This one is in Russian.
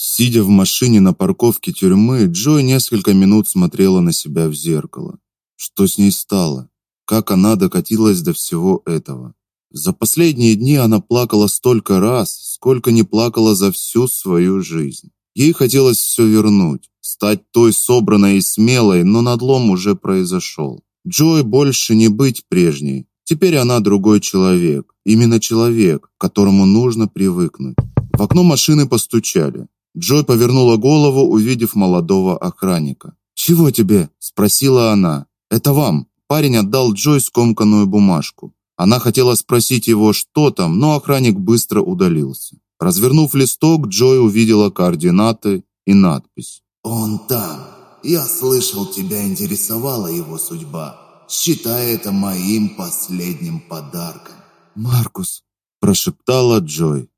Сидя в машине на парковке тюрьмы, Джой несколько минут смотрела на себя в зеркало. Что с ней стало? Как она докатилась до всего этого? За последние дни она плакала столько раз, сколько не плакала за всю свою жизнь. Ей хотелось все вернуть, стать той собранной и смелой, но надлом уже произошел. Джой больше не быть прежней. Теперь она другой человек, именно человек, к которому нужно привыкнуть. В окно машины постучали. Джой повернула голову, увидев молодого охранника. "Чего тебе?" спросила она. "Это вам". Парень отдал Джой скомканную бумажку. Она хотела спросить его, что там, но охранник быстро удалился. Развернув листок, Джой увидела координаты и надпись. Он там. Я слышал, тебя интересовала его судьба. Считай это моим последним подарком. Маркус, прошептала Джой.